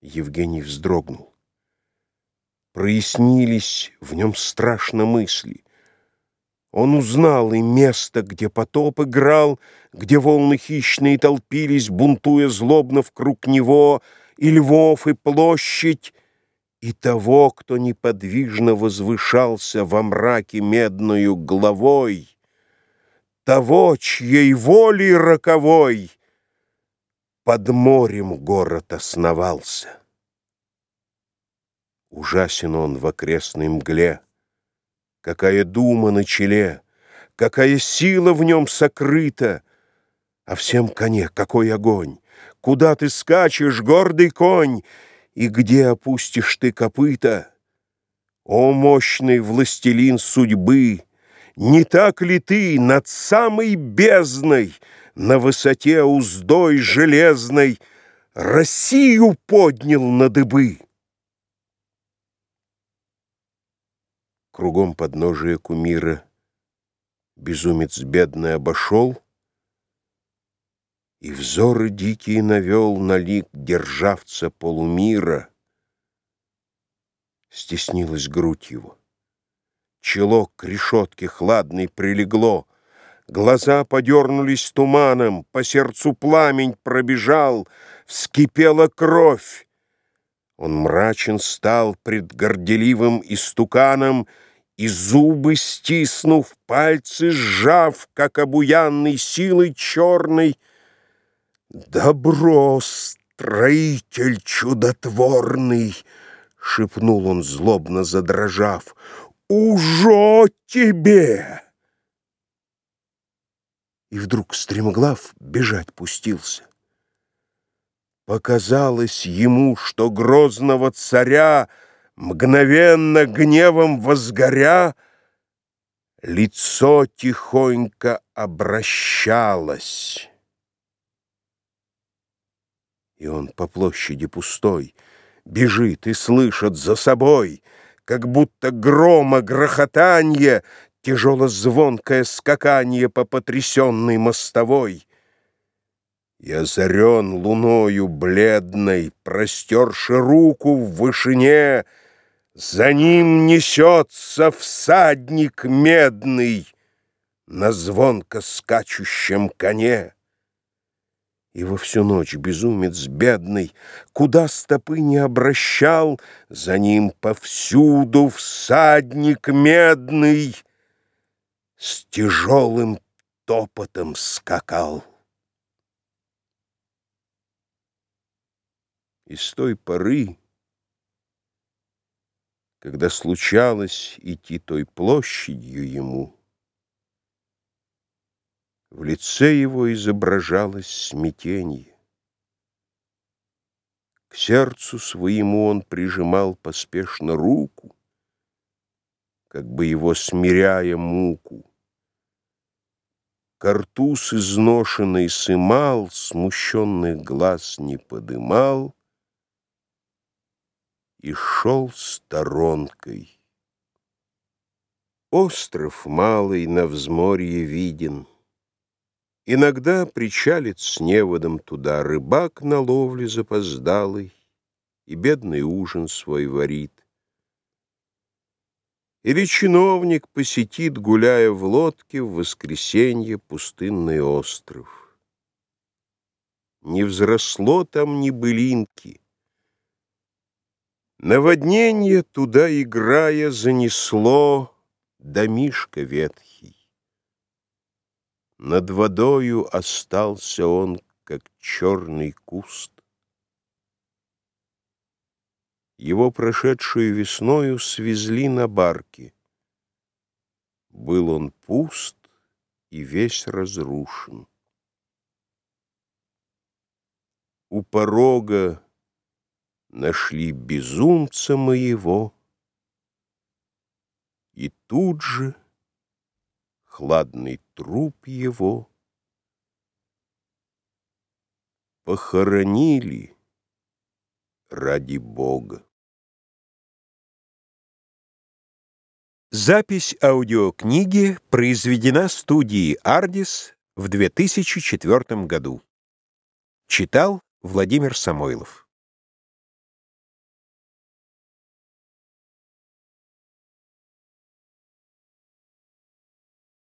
Евгений вздрогнул. Прояснились в нем страшно мысли. Он узнал и место, где потоп играл, Где волны хищные толпились, Бунтуя злобно вкруг него, И львов, и площадь, И того, кто неподвижно возвышался Во мраке медною головой, Того, чьей волей роковой Под морем город основался. Ужасен он в окрестной мгле, Какая дума на челе, какая сила в нем сокрыта, А всем коне какой огонь! Куда ты скачешь, гордый конь, И где опустишь ты копыта? О, мощный властелин судьбы! Не так ли ты над самой бездной, На высоте уздой железной, Россию поднял на дыбы? Кругом подножия кумира Безумец бедный обошел И взоры дикие навел На лик державца полумира. Стеснилась грудь его. Чело к решетке хладной прилегло, Глаза подернулись туманом, По сердцу пламень пробежал, Вскипела кровь. Он мрачен стал пред горделивым истуканом, и зубы стиснув, пальцы сжав, как обуянный силой черной, «Добро, строитель чудотворный!» — шепнул он, злобно задрожав. «Ужо тебе!» И вдруг стремглав бежать пустился. Показалось ему, что грозного царя Мгновенно гневом возгоря, Лицо тихонько обращалось. И он по площади пустой Бежит и слышит за собой, Как будто грома грохотанье, Тяжело-звонкое скаканье По потрясенной мостовой. И озарен луною бледной, Простерши руку в вышине, за ним несется всадник медный На звонко скачущем коне. И во всю ночь безумец бедный, Куда стопы не обращал, За ним повсюду всадник медный С тяжелым топотом скакал. И с той поры когда случалось идти той площадью ему. В лице его изображалось смятенье. К сердцу своему он прижимал поспешно руку, как бы его смиряя муку. Картуз изношенный сымал, смущенных глаз не подымал, и шел сторонкой. Остров малый на взморье виден. Иногда причалит с неводом туда рыбак на ловле запоздалый и бедный ужин свой варит. Или чиновник посетит, гуляя в лодке, в воскресенье пустынный остров. Не взросло там ни былинки, Наводнение туда, играя, занесло домишко ветхий. Над водою остался он, как черный куст. Его прошедшую весною свезли на барке. Был он пуст и весь разрушен. У порога Нашли безумца моего, И тут же хладный труп его Похоронили ради Бога. Запись аудиокниги произведена студией «Ардис» в 2004 году. Читал Владимир Самойлов.